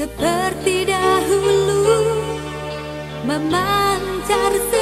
seperti dahulu memancar.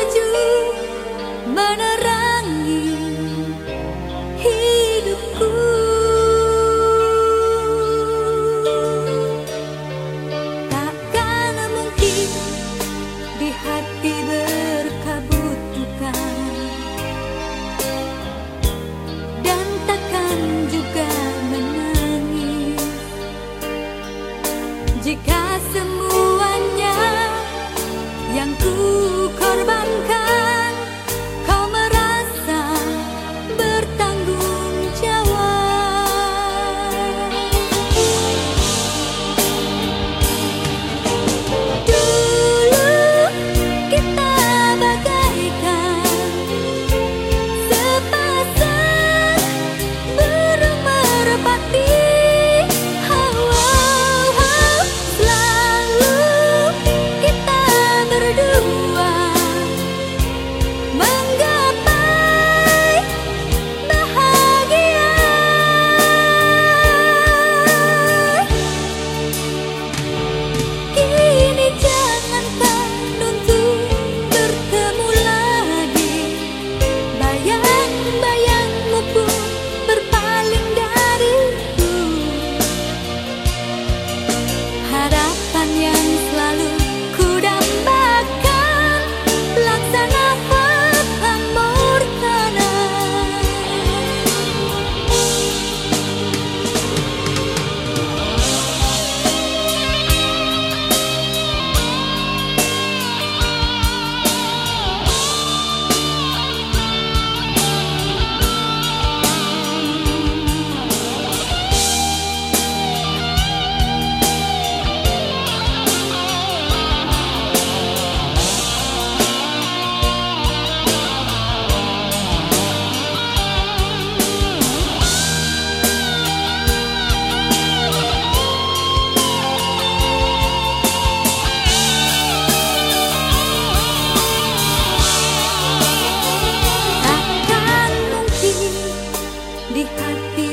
di hati